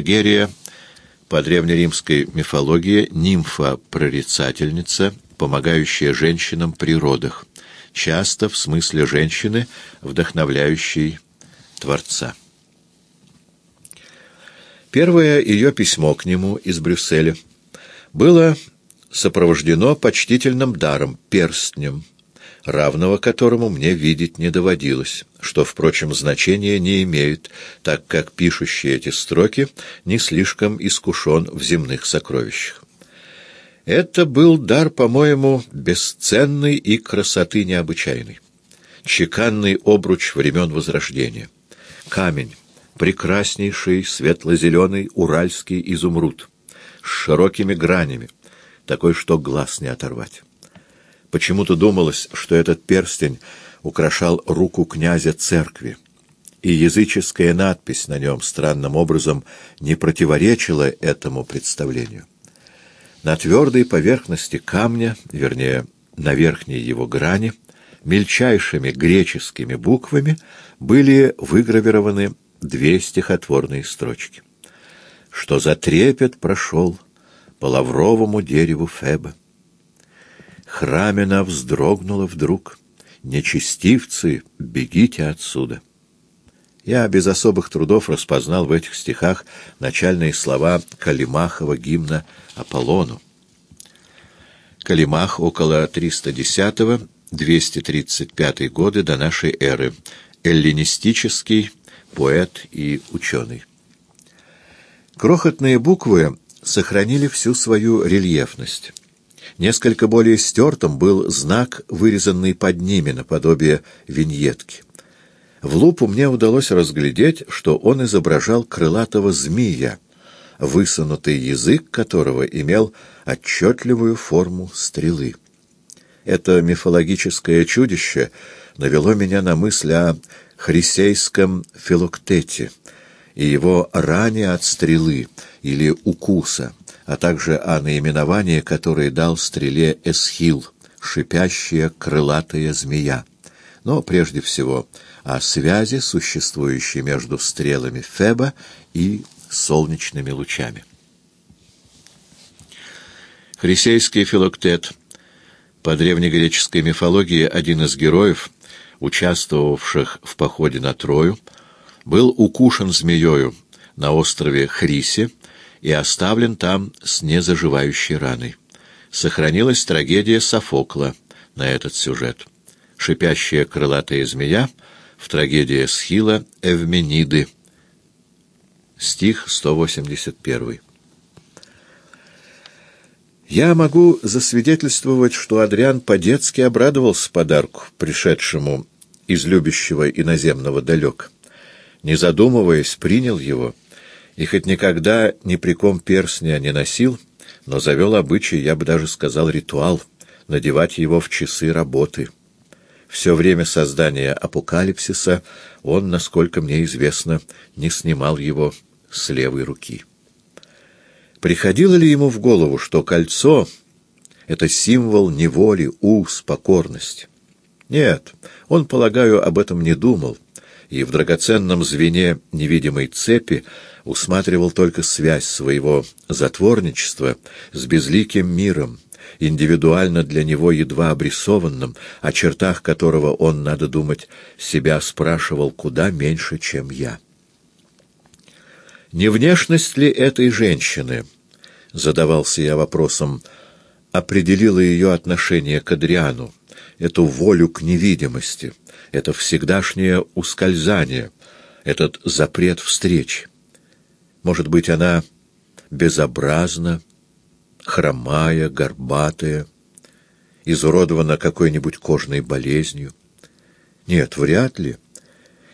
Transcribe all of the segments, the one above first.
Эгерия по древнеримской мифологии нимфа-прорицательница, помогающая женщинам при родах, часто в смысле женщины, вдохновляющей Творца. Первое ее письмо к нему из Брюсселя было сопровождено почтительным даром, перстнем, равного которому мне видеть не доводилось, что, впрочем, значения не имеет, так как пишущий эти строки не слишком искушен в земных сокровищах. Это был дар, по-моему, бесценный и красоты необычайной. Чеканный обруч времен Возрождения. Камень, прекраснейший светло-зеленый уральский изумруд, с широкими гранями, такой, что глаз не оторвать. Почему-то думалось, что этот перстень украшал руку князя церкви, и языческая надпись на нем странным образом не противоречила этому представлению. На твердой поверхности камня, вернее, на верхней его грани, мельчайшими греческими буквами были выгравированы две стихотворные строчки. «Что за трепет прошел по лавровому дереву Феба?» Храмина вздрогнула вдруг. «Нечестивцы, бегите отсюда!» Я без особых трудов распознал в этих стихах начальные слова Калимахова гимна Аполлону. Калимах около 310-235 годы до нашей эры. Эллинистический поэт и ученый. Крохотные буквы сохранили всю свою рельефность. Несколько более стертым был знак, вырезанный под ними, наподобие виньетки. В лупу мне удалось разглядеть, что он изображал крылатого змея, высунутый язык которого имел отчетливую форму стрелы. Это мифологическое чудище навело меня на мысль о хрисейском филоктете и его ране от стрелы или укуса, а также о наименовании, которое дал стреле Эсхил, шипящая крылатая змея. Но прежде всего о связи, существующей между стрелами Феба и солнечными лучами. Хрисейский филоктет по древнегреческой мифологии один из героев, участвовавших в походе на Трою, был укушен змеёю на острове Хрисе и оставлен там с незаживающей раной. Сохранилась трагедия Софокла на этот сюжет. Шипящая крылатая змея в трагедии Схила Эвмениды. Стих 181. Я могу засвидетельствовать, что Адриан по-детски обрадовался подарку, пришедшему из любящего иноземного далек. Не задумываясь, принял его — и хоть никогда ни при ком перстня не носил, но завел обычай, я бы даже сказал ритуал, надевать его в часы работы. Все время создания апокалипсиса он, насколько мне известно, не снимал его с левой руки. Приходило ли ему в голову, что кольцо — это символ неволи, уз, покорности? Нет, он, полагаю, об этом не думал, и в драгоценном звене невидимой цепи усматривал только связь своего затворничества с безликим миром, индивидуально для него едва обрисованным, о чертах которого он, надо думать, себя спрашивал куда меньше, чем я. Не внешность ли этой женщины, задавался я вопросом, определила ее отношение к Адриану, эту волю к невидимости, это всегдашнее ускользание, этот запрет встреч. Может быть, она безобразна, хромая, горбатая, изуродована какой-нибудь кожной болезнью? Нет, вряд ли.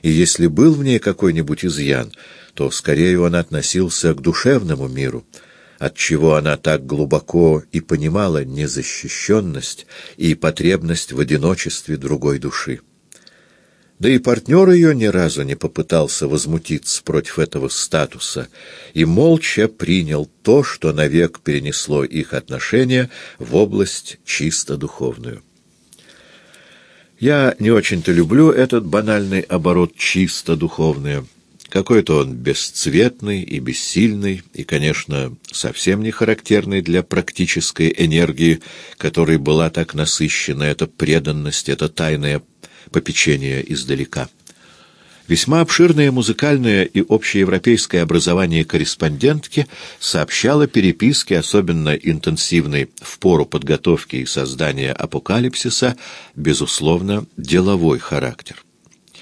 И если был в ней какой-нибудь изъян, то скорее он относился к душевному миру, отчего она так глубоко и понимала незащищенность и потребность в одиночестве другой души. Да и партнер ее ни разу не попытался возмутиться против этого статуса и молча принял то, что навек перенесло их отношения в область чисто духовную. Я не очень-то люблю этот банальный оборот «чисто духовное». Какой-то он бесцветный и бессильный, и, конечно, совсем не характерный для практической энергии, которой была так насыщена эта преданность, это тайное попечение издалека. Весьма обширное музыкальное и общеевропейское образование корреспондентки сообщало переписке, особенно интенсивной в пору подготовки и создания апокалипсиса, безусловно, деловой характер.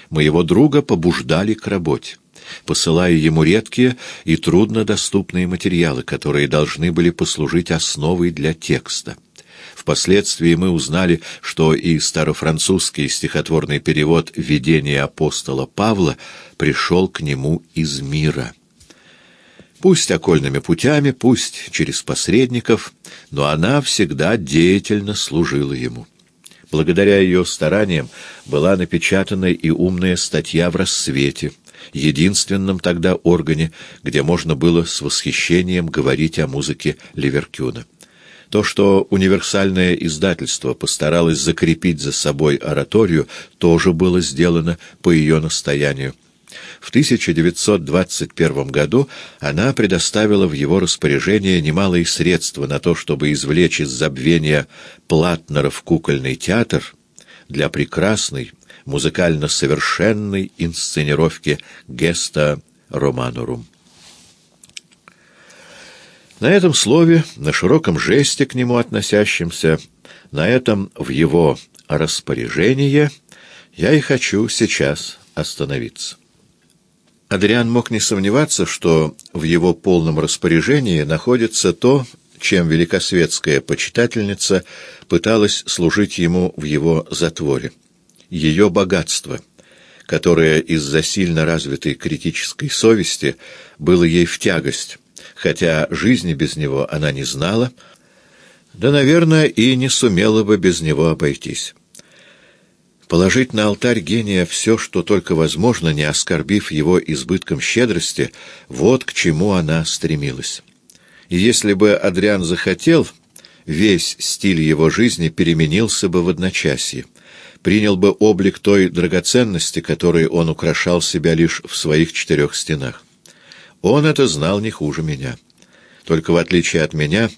Моего друга побуждали к работе посылая ему редкие и труднодоступные материалы, которые должны были послужить основой для текста. Впоследствии мы узнали, что и старофранцузский стихотворный перевод «Видение апостола Павла» пришел к нему из мира. Пусть окольными путями, пусть через посредников, но она всегда деятельно служила ему. Благодаря ее стараниям была напечатана и умная статья в «Рассвете», единственном тогда органе, где можно было с восхищением говорить о музыке Ливеркюна. То, что универсальное издательство постаралось закрепить за собой ораторию, тоже было сделано по ее настоянию. В 1921 году она предоставила в его распоряжение немалые средства на то, чтобы извлечь из забвения Платнеров кукольный театр для прекрасной, музыкально совершенной инсценировки «Геста Романорум». На этом слове, на широком жесте к нему относящемся, на этом в его распоряжении я и хочу сейчас остановиться. Адриан мог не сомневаться, что в его полном распоряжении находится то, чем великосветская почитательница пыталась служить ему в его затворе ее богатство, которое из-за сильно развитой критической совести было ей в тягость, хотя жизни без него она не знала, да, наверное, и не сумела бы без него обойтись. Положить на алтарь гения все, что только возможно, не оскорбив его избытком щедрости, вот к чему она стремилась. И если бы Адриан захотел, весь стиль его жизни переменился бы в одночасье принял бы облик той драгоценности, которой он украшал себя лишь в своих четырех стенах. Он это знал не хуже меня. Только в отличие от меня,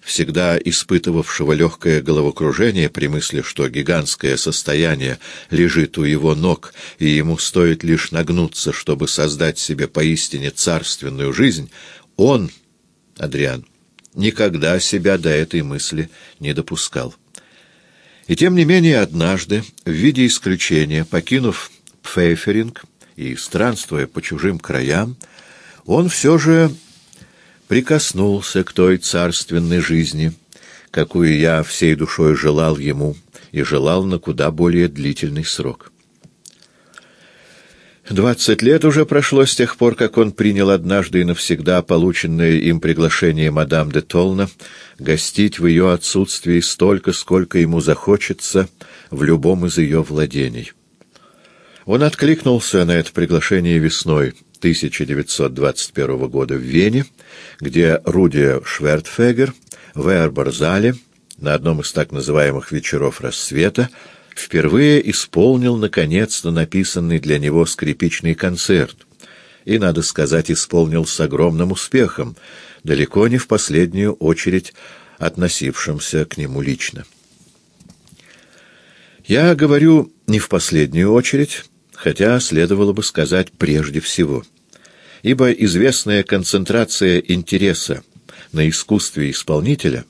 всегда испытывавшего легкое головокружение при мысли, что гигантское состояние лежит у его ног, и ему стоит лишь нагнуться, чтобы создать себе поистине царственную жизнь, он, Адриан, никогда себя до этой мысли не допускал. И тем не менее однажды, в виде исключения, покинув Пфейферинг и странствуя по чужим краям, он все же прикоснулся к той царственной жизни, какую я всей душой желал ему и желал на куда более длительный срок. Двадцать лет уже прошло с тех пор, как он принял однажды и навсегда полученное им приглашение мадам де Толна гостить в ее отсутствии столько, сколько ему захочется в любом из ее владений. Он откликнулся на это приглашение весной 1921 года в Вене, где Руди Швертфегер в Эрборзале на одном из так называемых «вечеров рассвета» впервые исполнил, наконец-то, написанный для него скрипичный концерт. И, надо сказать, исполнил с огромным успехом, далеко не в последнюю очередь относившимся к нему лично. Я говорю не в последнюю очередь, хотя следовало бы сказать прежде всего, ибо известная концентрация интереса на искусстве исполнителя —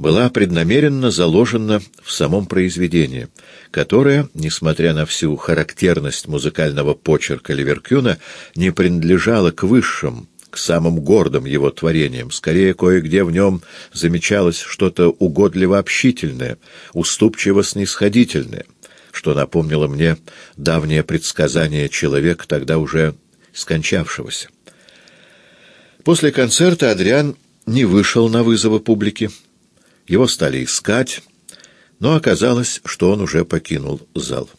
была преднамеренно заложена в самом произведении, которое, несмотря на всю характерность музыкального почерка Ливеркюна, не принадлежало к высшим, к самым гордым его творениям. Скорее, кое-где в нем замечалось что-то угодливо-общительное, уступчиво-снисходительное, что напомнило мне давнее предсказание человека, тогда уже скончавшегося. После концерта Адриан не вышел на вызовы публики, его стали искать, но оказалось, что он уже покинул зал.